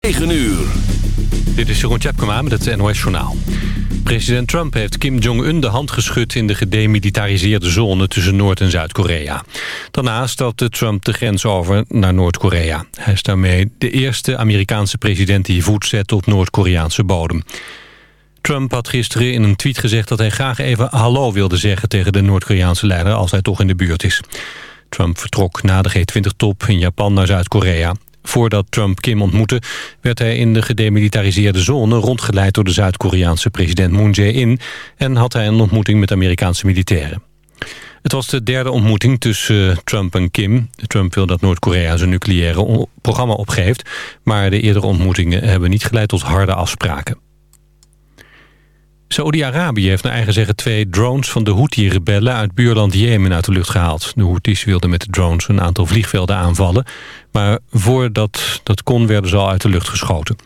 9 uur. Dit is Jeroen Tjepkema met het NOS Journaal. President Trump heeft Kim Jong-un de hand geschud... in de gedemilitariseerde zone tussen Noord- en Zuid-Korea. Daarna stapte Trump de grens over naar Noord-Korea. Hij is daarmee de eerste Amerikaanse president... die voet zet op Noord-Koreaanse bodem. Trump had gisteren in een tweet gezegd dat hij graag even hallo wilde zeggen... tegen de Noord-Koreaanse leider als hij toch in de buurt is. Trump vertrok na de G20-top in Japan naar Zuid-Korea. Voordat Trump Kim ontmoette, werd hij in de gedemilitariseerde zone rondgeleid door de Zuid-Koreaanse president Moon Jae-in en had hij een ontmoeting met Amerikaanse militairen. Het was de derde ontmoeting tussen eh, Trump en Kim. Trump wil dat Noord-Korea zijn nucleaire programma opgeeft, maar de eerdere ontmoetingen hebben niet geleid tot harde afspraken. Saudi-Arabië heeft naar eigen zeggen twee drones van de Houthi-rebellen uit buurland Jemen uit de lucht gehaald. De Houthis wilden met de drones een aantal vliegvelden aanvallen, maar voordat dat kon werden ze al uit de lucht geschoten.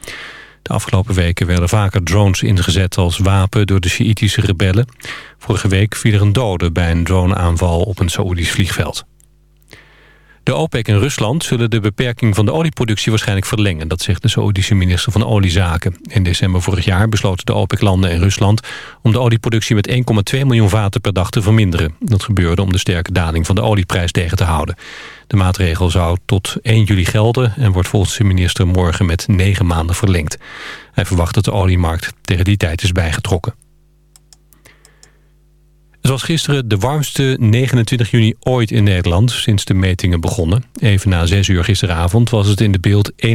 De afgelopen weken werden vaker drones ingezet als wapen door de Sjiitische rebellen. Vorige week viel er een dode bij een droneaanval op een Saoedisch vliegveld. De OPEC en Rusland zullen de beperking van de olieproductie waarschijnlijk verlengen. Dat zegt de Saoedische minister van Oliezaken. In december vorig jaar besloten de OPEC-landen en Rusland... om de olieproductie met 1,2 miljoen vaten per dag te verminderen. Dat gebeurde om de sterke daling van de olieprijs tegen te houden. De maatregel zou tot 1 juli gelden... en wordt volgens de minister morgen met 9 maanden verlengd. Hij verwacht dat de oliemarkt tegen die tijd is bijgetrokken. Het was gisteren de warmste 29 juni ooit in Nederland sinds de metingen begonnen. Even na 6 uur gisteravond was het in de beeld 31,1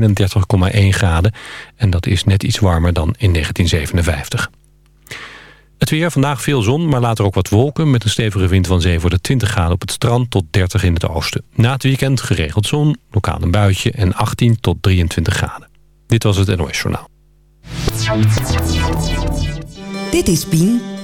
graden. En dat is net iets warmer dan in 1957. Het weer, vandaag veel zon, maar later ook wat wolken... met een stevige wind van zee voor de 20 graden op het strand tot 30 in het oosten. Na het weekend geregeld zon, lokaal een buitje en 18 tot 23 graden. Dit was het NOS Journaal. Dit is Pien.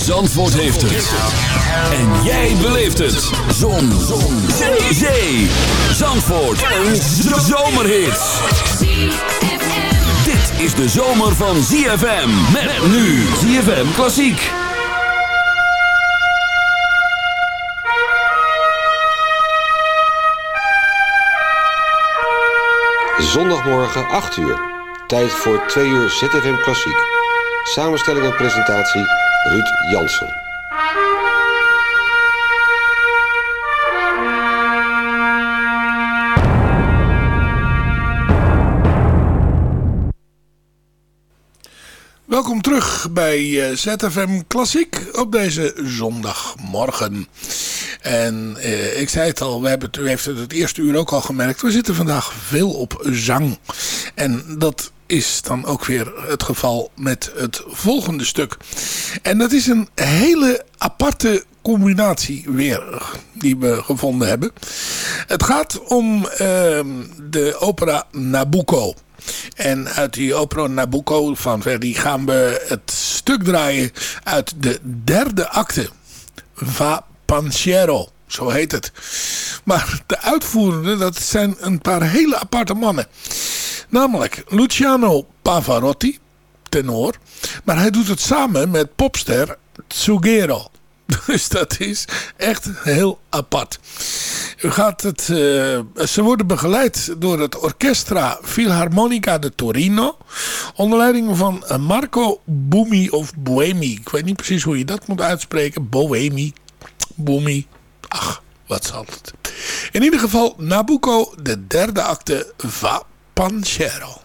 Zandvoort heeft het. En jij beleeft het. Zon. Zon. Zee. Zee. Zandvoort. Een zomerhit. Dit is de zomer van ZFM. Met nu ZFM Klassiek. Zondagmorgen 8 uur. Tijd voor 2 uur ZFM Klassiek. Samenstelling en presentatie Ruud Jansen. Welkom terug bij eh, ZFM Klassiek op deze zondagmorgen. En eh, ik zei het al, we hebben u heeft het het eerste uur ook al gemerkt. We zitten vandaag veel op zang. En dat is dan ook weer het geval met het volgende stuk. En dat is een hele aparte combinatie weer die we gevonden hebben. Het gaat om uh, de opera Nabucco. En uit die opera Nabucco van Verdi gaan we het stuk draaien uit de derde acte. Va Panchero, zo heet het. Maar de uitvoerenden, dat zijn een paar hele aparte mannen. Namelijk Luciano Pavarotti, tenor. Maar hij doet het samen met popster Tsugero. Dus dat is echt heel apart. U gaat het, uh, ze worden begeleid door het Orchestra Philharmonica de Torino. Onder leiding van Marco Bumi of Boemi. Ik weet niet precies hoe je dat moet uitspreken. Boemi, Bumi. Ach, wat zal het. In ieder geval Nabucco, de derde acte Va Spankjæra.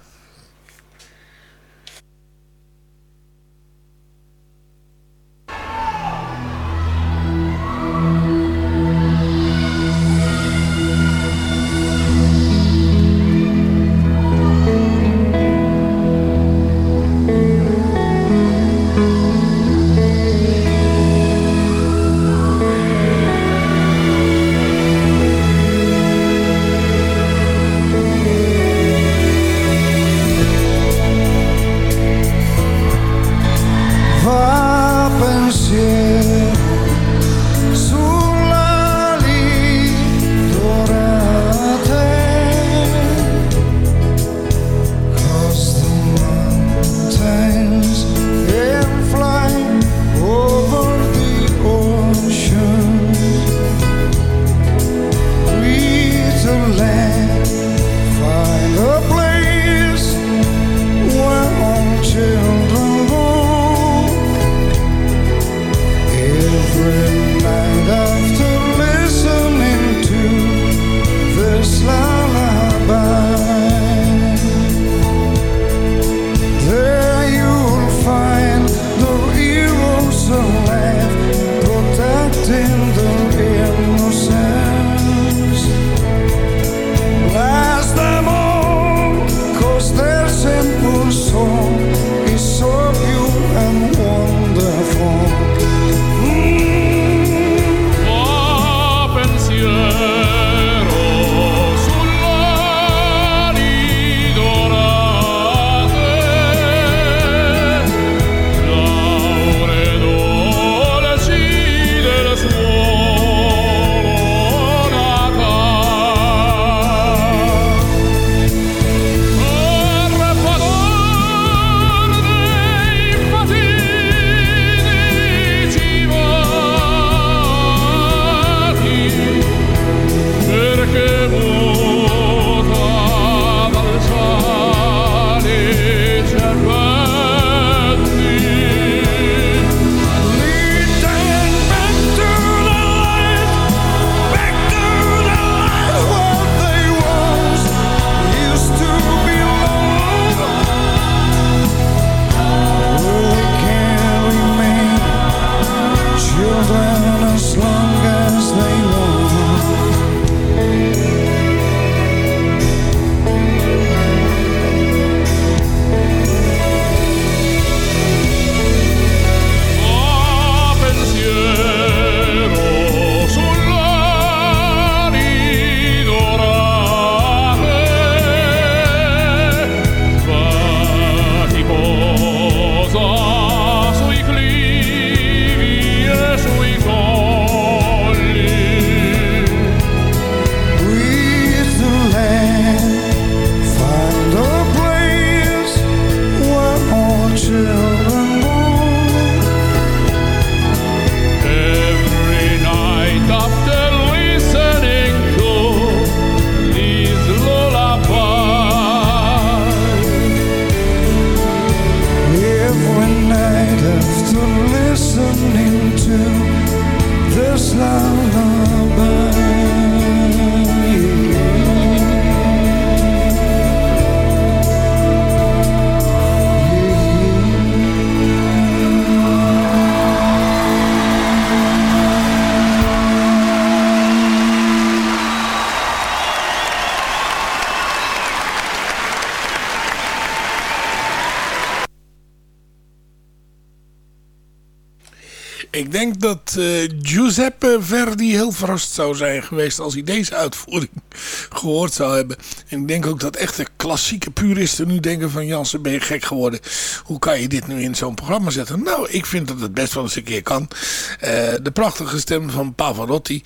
Denk dat uh, Giuseppe Verdi heel verrast zou zijn geweest als hij deze uitvoering gehoord zou hebben. En ik denk ook dat echte klassieke puristen nu denken van Jansen ben je gek geworden. Hoe kan je dit nu in zo'n programma zetten? Nou, ik vind dat het best wel eens een keer kan. Uh, de prachtige stem van Pavarotti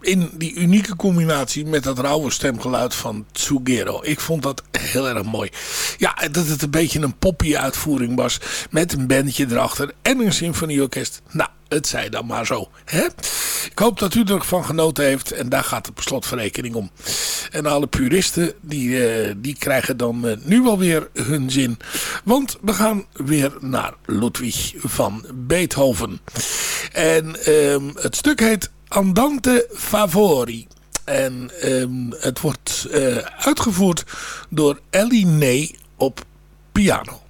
in die unieke combinatie met dat rauwe stemgeluid van Tsugero. Ik vond dat heel erg mooi. Ja, dat het een beetje een poppy uitvoering was met een bandje erachter en een symfonieorkest. Nou, het zij dan maar zo. Hè? Ik hoop dat u ervan genoten heeft. En daar gaat het slotverrekening om. En alle puristen die, uh, die krijgen dan uh, nu wel weer hun zin. Want we gaan weer naar Ludwig van Beethoven. En um, het stuk heet Andante Favori. En um, het wordt uh, uitgevoerd door Ellie Ney op piano.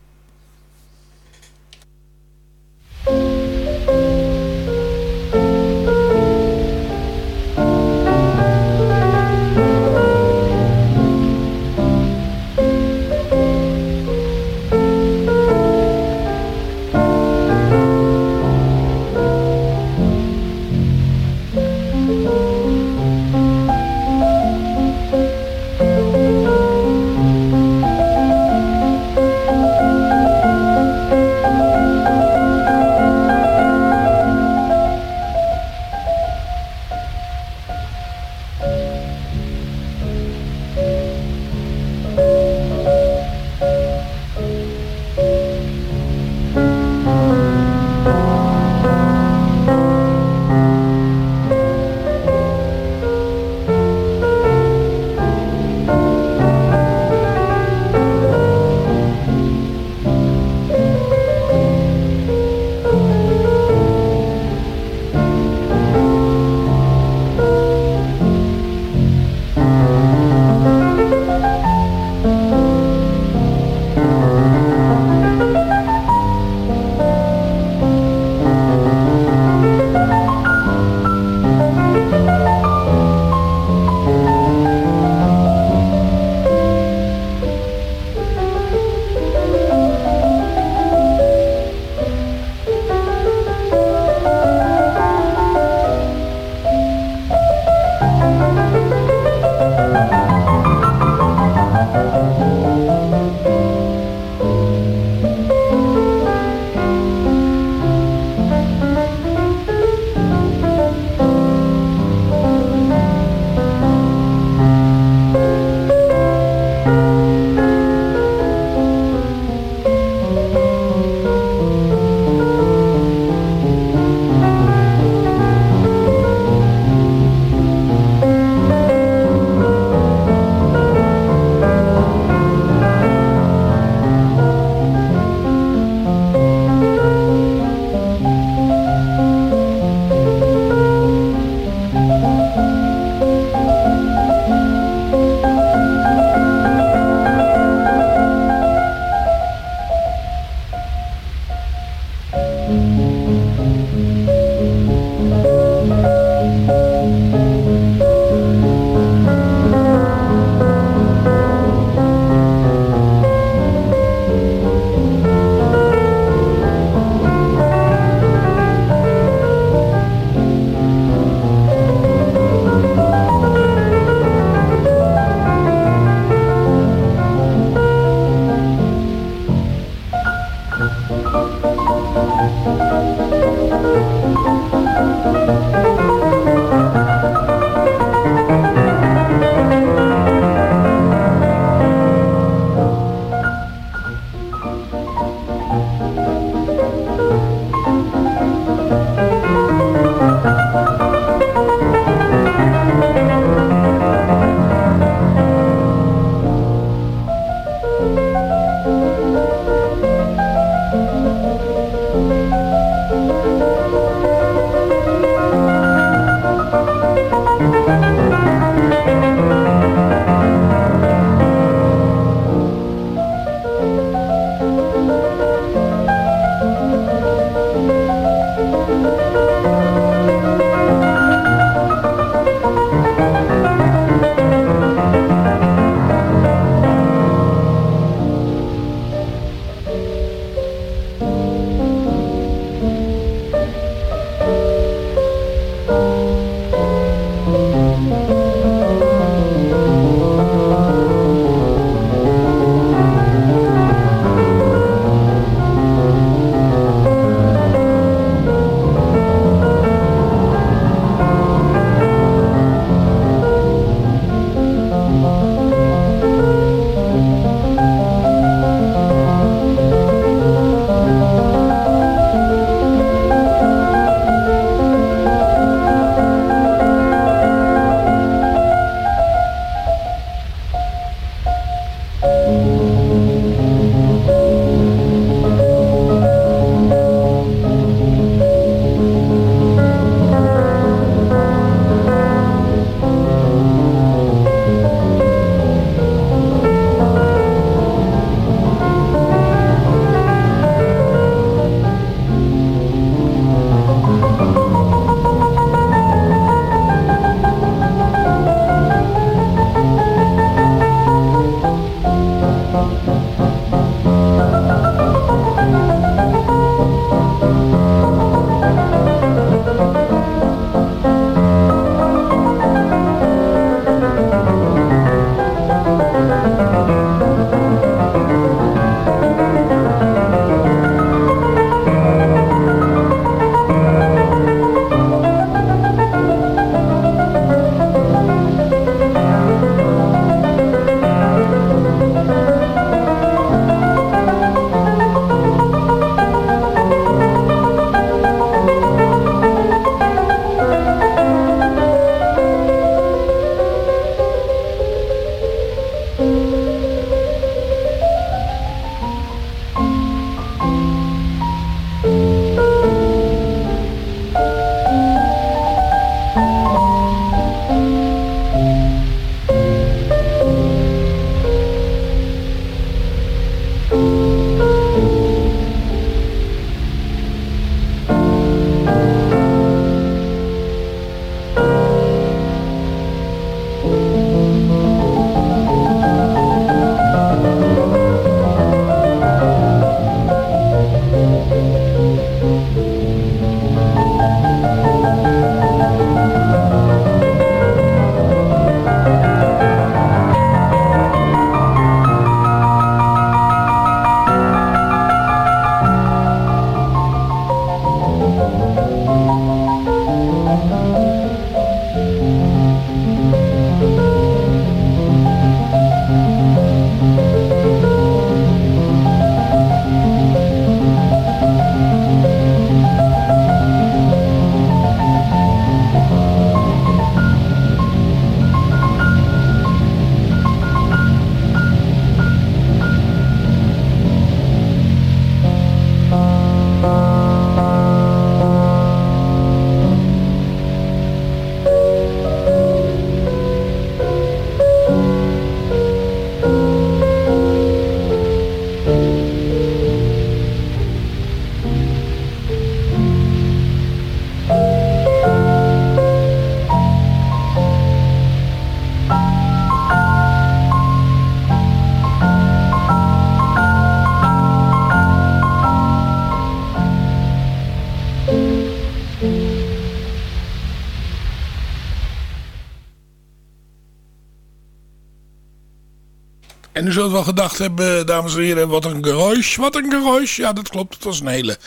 Gedacht hebben, dames en heren, wat een geruis, wat een geruis. Ja, dat klopt, het was een hele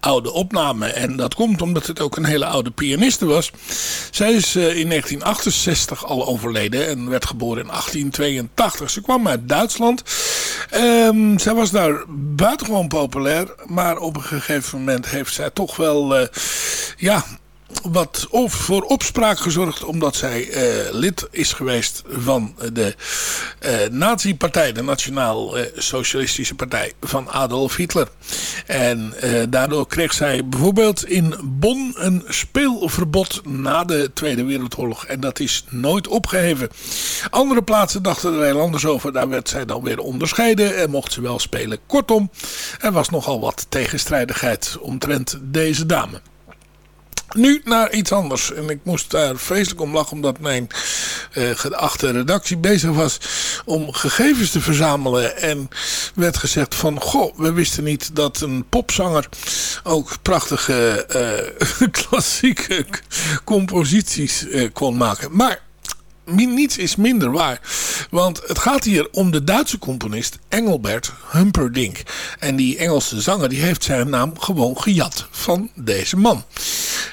oude opname. En dat komt omdat het ook een hele oude pianiste was. Zij is uh, in 1968 al overleden en werd geboren in 1882. Ze kwam uit Duitsland. Um, zij was daar buitengewoon populair, maar op een gegeven moment heeft zij toch wel, uh, ja wat voor opspraak gezorgd omdat zij uh, lid is geweest van de uh, nazi-partij, de Nationaal uh, Socialistische Partij van Adolf Hitler. En daardoor kreeg zij bijvoorbeeld in Bonn een speelverbod na de Tweede Wereldoorlog. En dat is nooit opgeheven. Andere plaatsen dachten er heel anders over. Daar werd zij dan weer onderscheiden en mocht ze wel spelen. Kortom, er was nogal wat tegenstrijdigheid omtrent deze dame. Nu naar iets anders. En ik moest daar vreselijk om lachen omdat mijn uh, geachte redactie bezig was om gegevens te verzamelen. En werd gezegd van, goh, we wisten niet dat een popzanger ook prachtige uh, klassieke composities uh, kon maken. Maar niets is minder waar. Want het gaat hier om de Duitse componist Engelbert Humperdinck. En die Engelse zanger die heeft zijn naam gewoon gejat van deze man.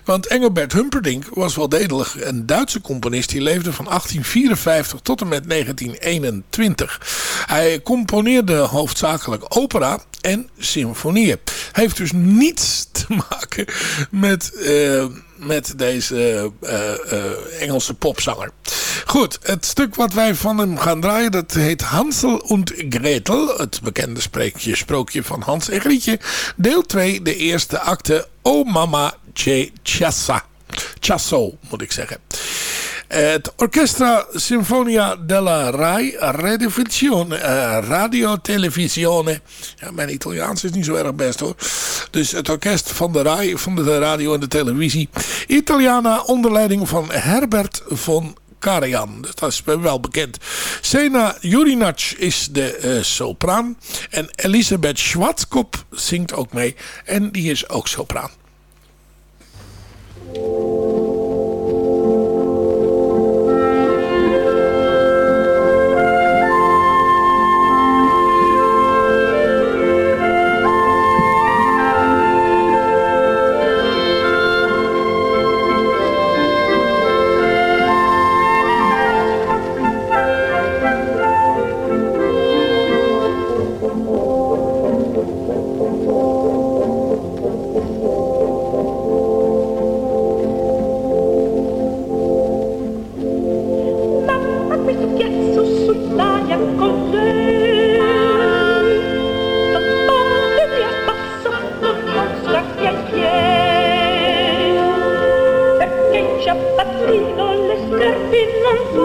Want Engelbert Humperdinck was wel degelijk een Duitse componist. Die leefde van 1854 tot en met 1921. Hij componeerde hoofdzakelijk opera en symfonieën. Heeft dus niets te maken met... Uh, met deze uh, uh, Engelse popzanger. Goed, het stuk wat wij van hem gaan draaien, dat heet Hansel und Gretel. Het bekende spreekje, sprookje van Hans en Grietje. Deel 2, de eerste acte, O Mama Che Chassa. Chasso, moet ik zeggen. Het Orchestra Sinfonia della Rai Radiotelevisione. Radio Televisione. Mijn Italiaans is niet zo erg best hoor. Dus het orkest van de Rai, van de radio en de televisie. Italiana onder leiding van Herbert von Karajan. Dat is wel bekend. Sena Jurinac is de uh, sopraan. En Elisabeth Schwarzkop zingt ook mee. En die is ook sopraan. Música I'm not so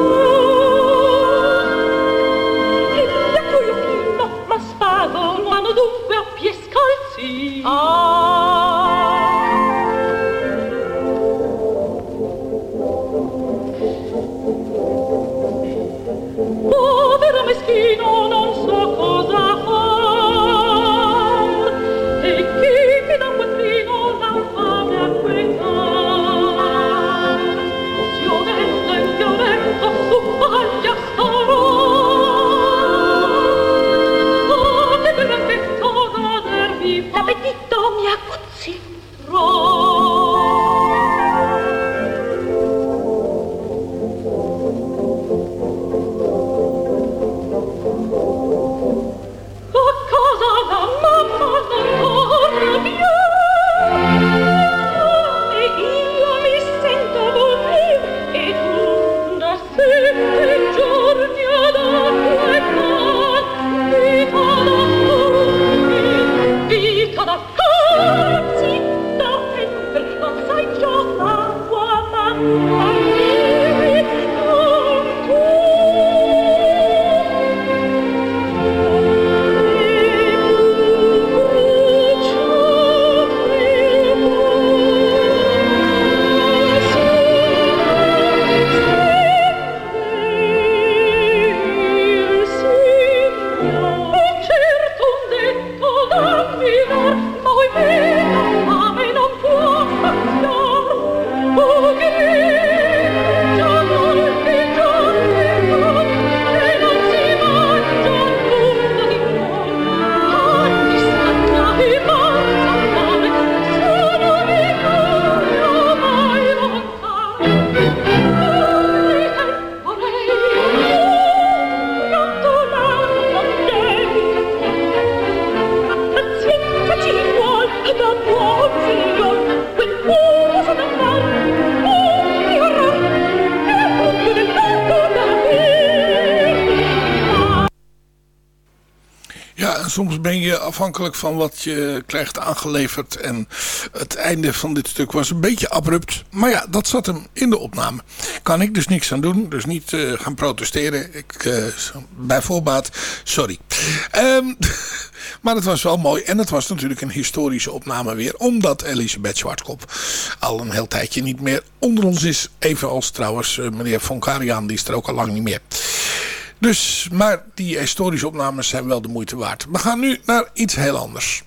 soms ben je afhankelijk van wat je krijgt aangeleverd. En het einde van dit stuk was een beetje abrupt. Maar ja, dat zat hem in de opname. Kan ik dus niks aan doen. Dus niet uh, gaan protesteren. Ik, uh, bij voorbaat, sorry. Um, maar het was wel mooi. En het was natuurlijk een historische opname weer. Omdat Elisabeth Zwartkop al een heel tijdje niet meer onder ons is. Evenals trouwens uh, meneer Von Karian. Die is er ook al lang niet meer. Dus, maar die historische opnames zijn wel de moeite waard. We gaan nu naar iets heel anders.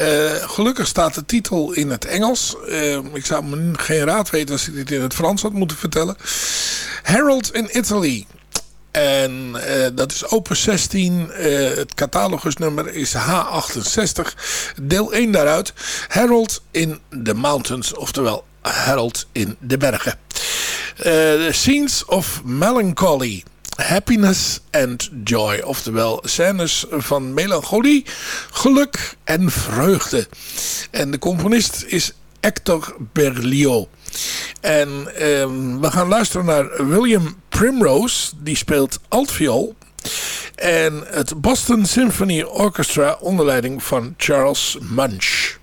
Uh, gelukkig staat de titel in het Engels. Uh, ik zou me geen raad weten als ik dit in het Frans had moeten vertellen. Harold in Italy. En uh, dat is Open 16. het catalogusnummer is H68. Deel 1 daaruit. Harold in the Mountains. Oftewel Harold in de bergen. Scenes of Melancholy happiness and joy. Oftewel scènes van melancholie, geluk en vreugde. En de componist is Hector Berlioz. En um, we gaan luisteren naar William Primrose, die speelt altviool. En het Boston Symphony Orchestra onder leiding van Charles Munch.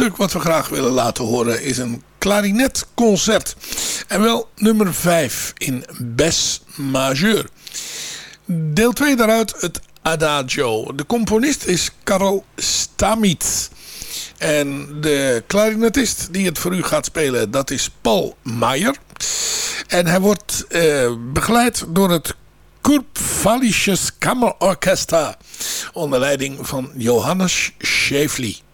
Stuk wat we graag willen laten horen is een klarinetconcert. En wel nummer 5 in Bes majeur. Deel 2 daaruit het Adagio. De componist is Karel Stamit. En de klarinetist die het voor u gaat spelen, dat is Paul Maier. En hij wordt eh, begeleid door het Kurpfallisches Kammerorchester onder leiding van Johannes Schäfli.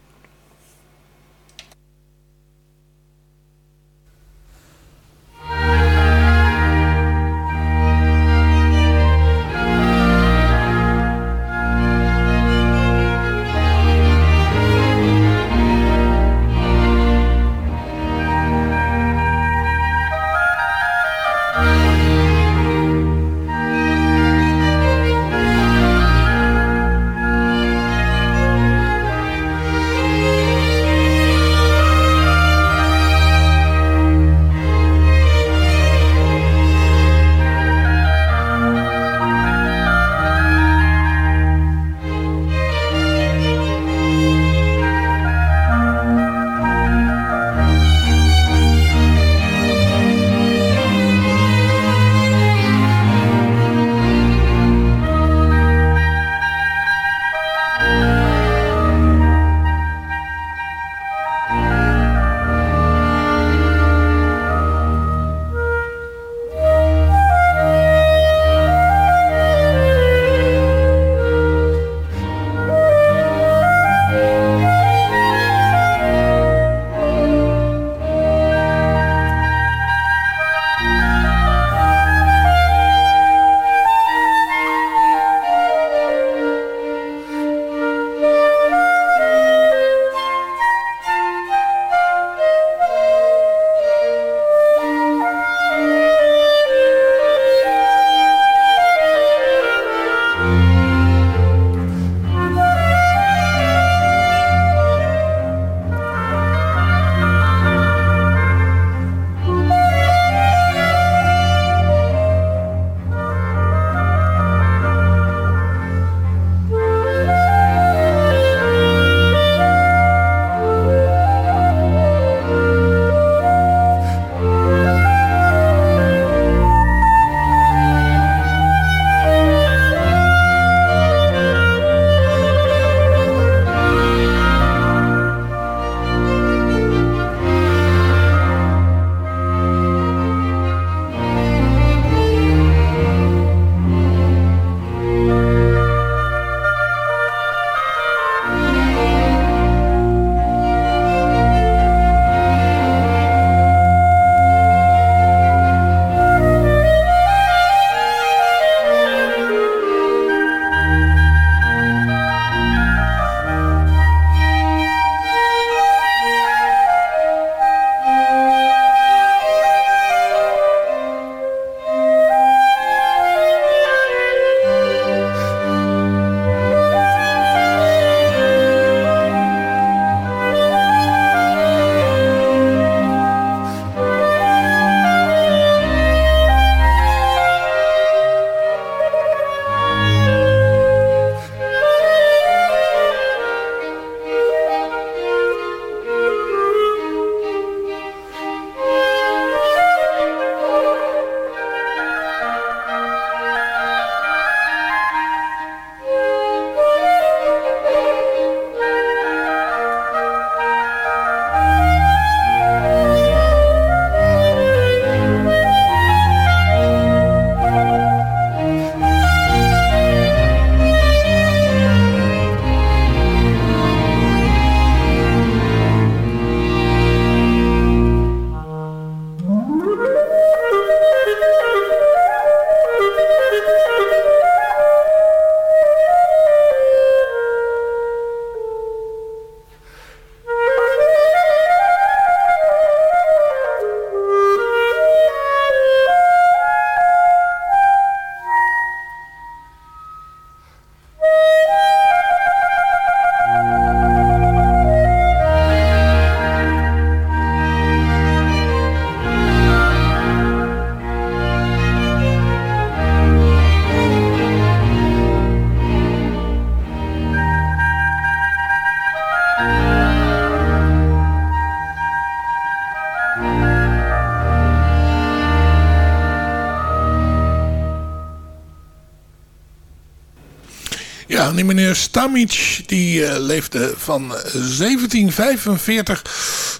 Meneer Stamic die leefde van 1745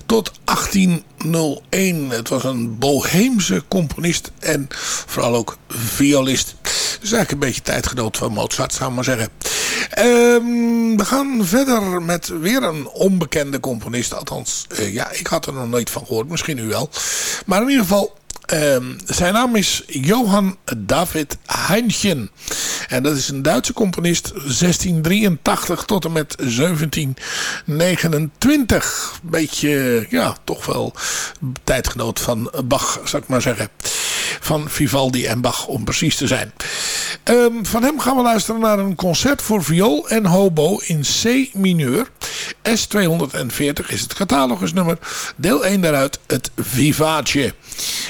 tot 1801. Het was een boheemse componist en vooral ook violist. Dus eigenlijk een beetje tijdgenoot van Mozart, zou ik maar zeggen. Um, we gaan verder met weer een onbekende componist. Althans, uh, ja, ik had er nog nooit van gehoord. Misschien u wel. Maar in ieder geval, um, zijn naam is Johann David Heinchen. En dat is een Duitse componist. 1683 tot en met 1729. Beetje, ja, toch wel tijdgenoot van Bach, zou ik maar zeggen. Van Vivaldi en Bach, om precies te zijn. Um, van hem gaan we luisteren naar een concert voor viool en hobo in C mineur. S240 is het catalogusnummer. Deel 1 daaruit, het Vivace.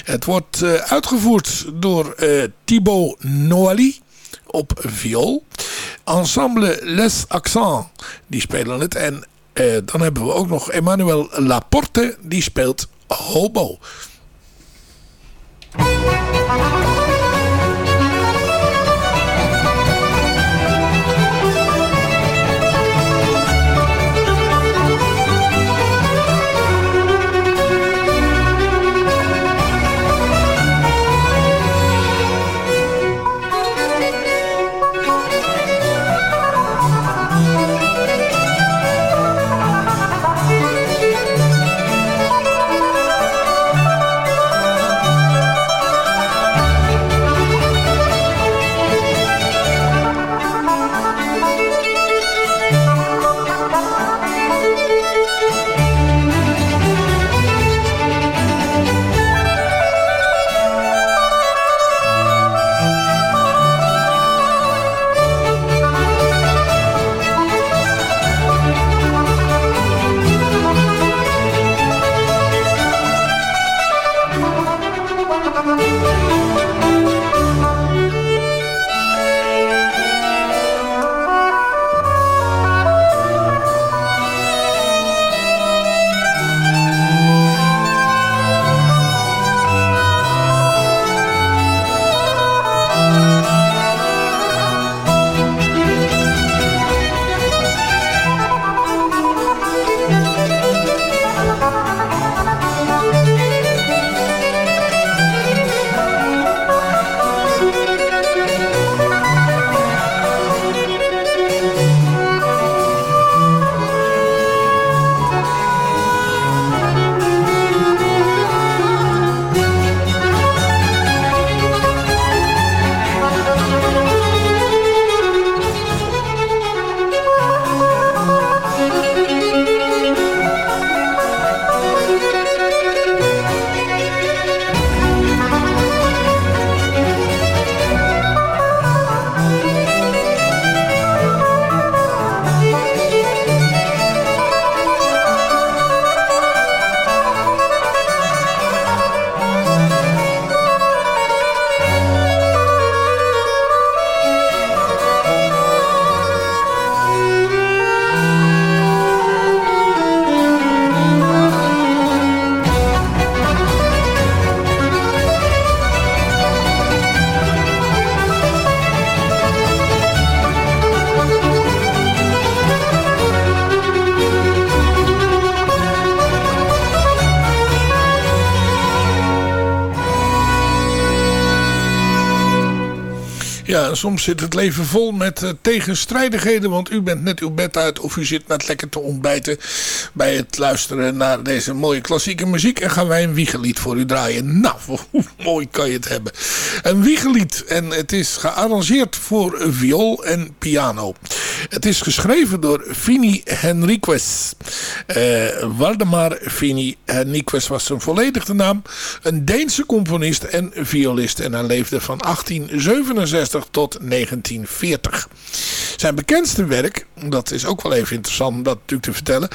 Het wordt uh, uitgevoerd door uh, Thibaut Noali op viool. Ensemble Les Accents, die spelen het. En uh, dan hebben we ook nog Emmanuel Laporte, die speelt hobo. Bye. Soms zit het leven vol met uh, tegenstrijdigheden. Want u bent net uw bed uit of u zit net lekker te ontbijten bij het luisteren naar deze mooie klassieke muziek. En gaan wij een wiegelied voor u draaien. Nou, hoe mooi kan je het hebben. Een wiegelied. En het is gearrangeerd voor viool en piano. Het is geschreven door Fini Henriques. Uh, Waldemar Fini Henriques was zijn volledige naam. Een Deense componist en violist. En hij leefde van 1867 tot 1940. Zijn bekendste werk, dat is ook wel even interessant om dat natuurlijk te vertellen.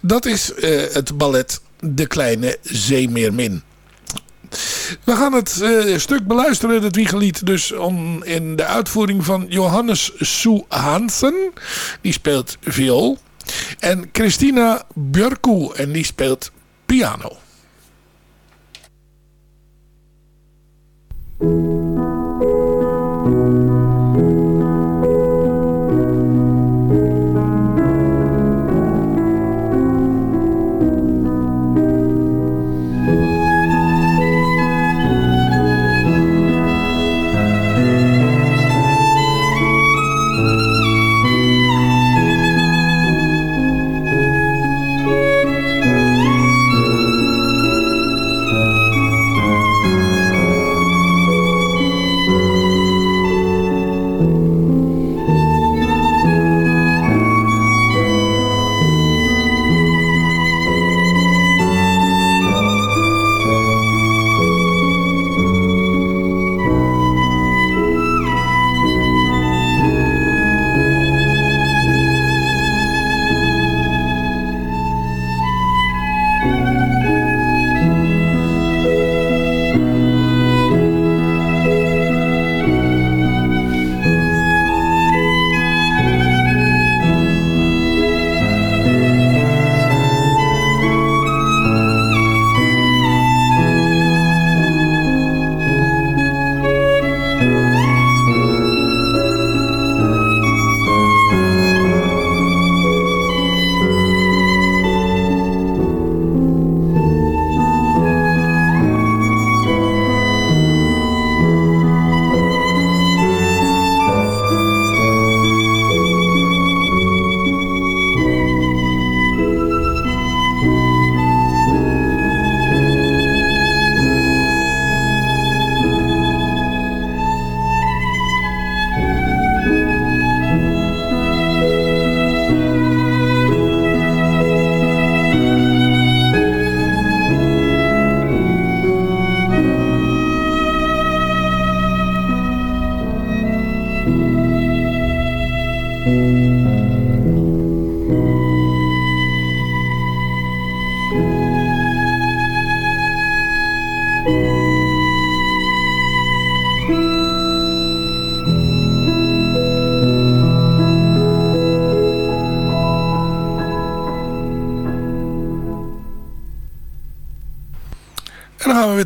Dat is uh, het ballet De Kleine Zeemeermin. We gaan het uh, stuk beluisteren, het wiegelied, dus in de uitvoering van Johannes Sue Hansen. Die speelt viool. En Christina Björku, en die speelt piano.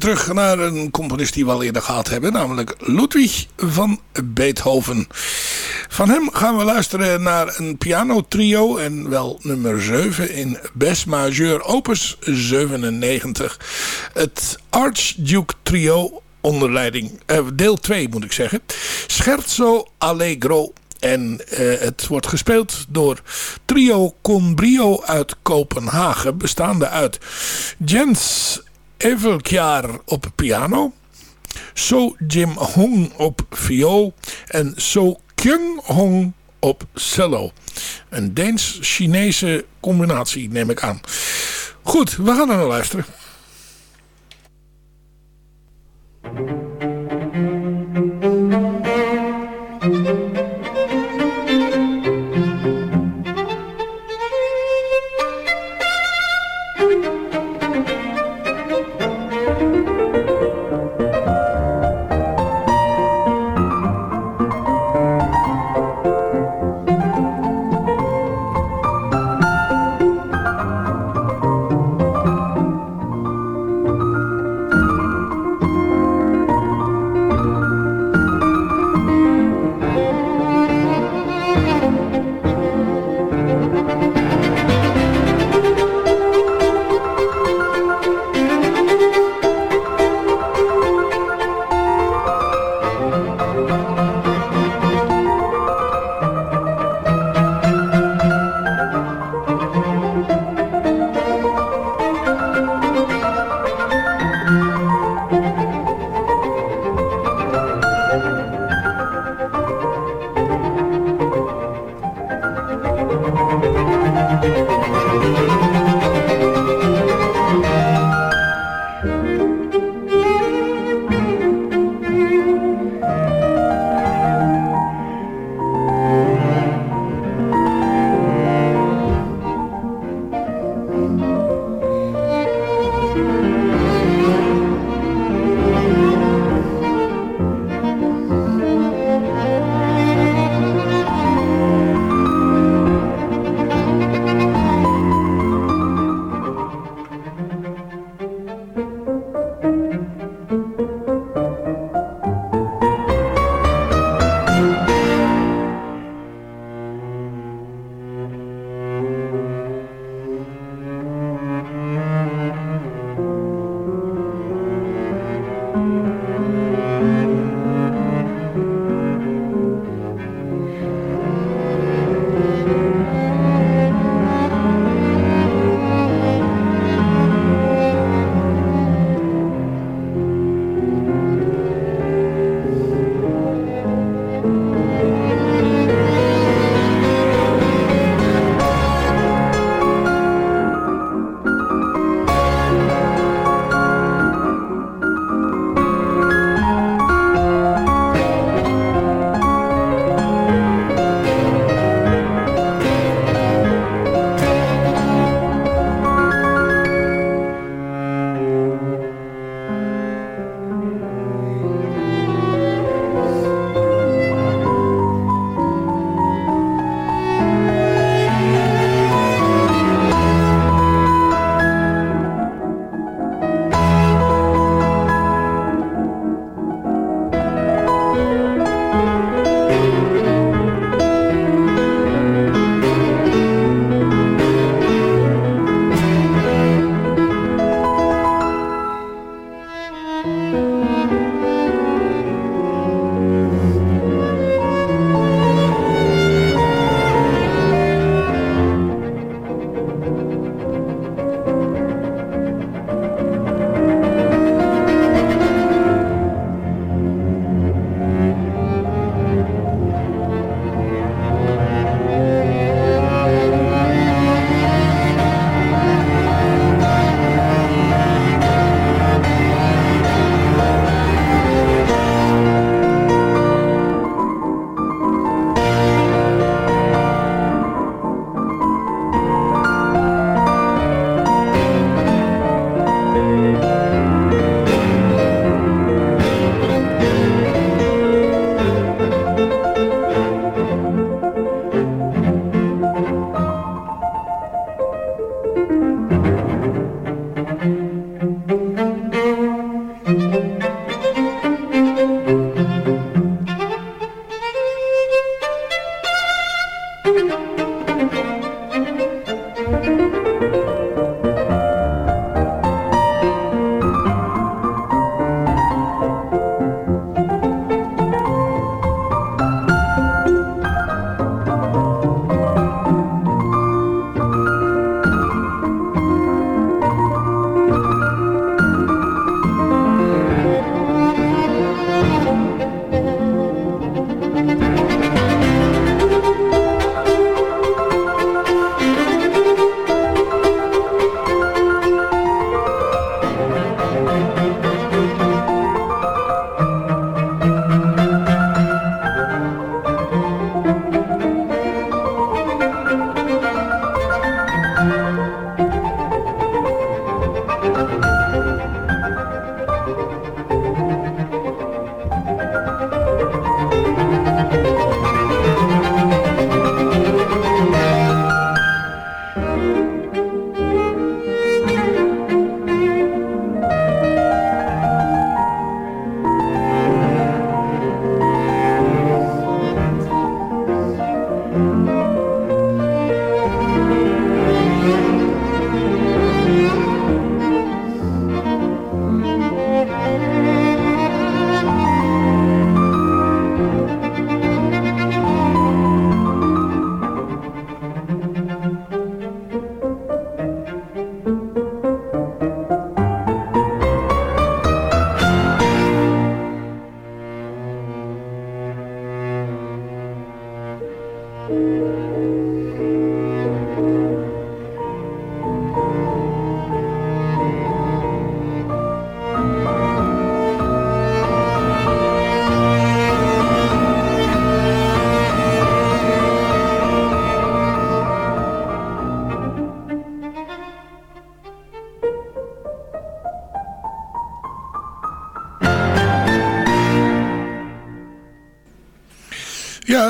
Terug naar een componist die we al eerder gehad hebben. Namelijk Ludwig van Beethoven. Van hem gaan we luisteren naar een pianotrio. En wel nummer 7 in Bes Majeur opus 97. Het Archduke Trio onder leiding, eh, deel 2 moet ik zeggen. Scherzo Allegro en uh, het wordt gespeeld door Trio Conbrio uit Kopenhagen. Bestaande uit Jens Evelkjaar op piano. So Jim Hong op viool. En So Kyung Hong op cello. Een Deens-Chinese combinatie neem ik aan. Goed, we gaan er naar luisteren.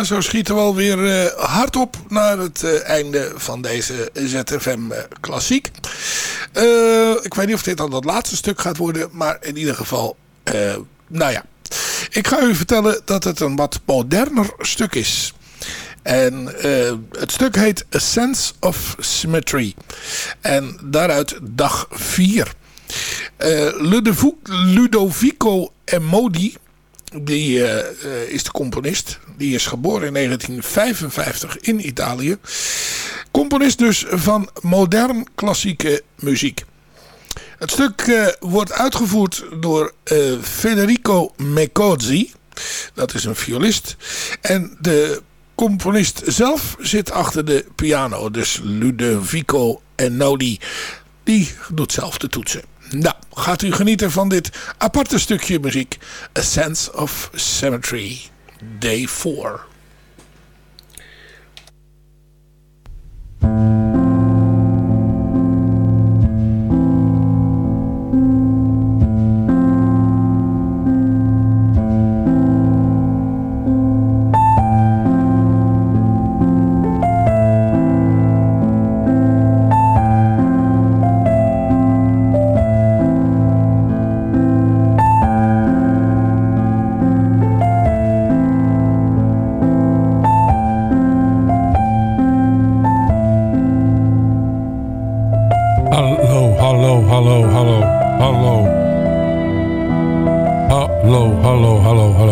Zo schieten we alweer uh, hard op naar het uh, einde van deze ZFM uh, Klassiek. ik weet niet of dit dan het laatste stuk gaat worden, maar in ieder geval, nou ja. Ik ga u vertellen dat het een wat moderner stuk is. En het stuk heet A Sense of Symmetry. En daaruit dag 4. Ludovico Emodi die uh, is de componist. Die is geboren in 1955 in Italië. Componist dus van modern klassieke muziek. Het stuk uh, wordt uitgevoerd door Federico Mecozzi. Dat is een violist. En de componist zelf zit achter de piano. Dus Ludovico Einaudi. Die doet zelf de toetsen. Nou, gaat u genieten van dit aparte stukje muziek. A Sense of Symmetry, Day 4. hallo, hallo, hallo.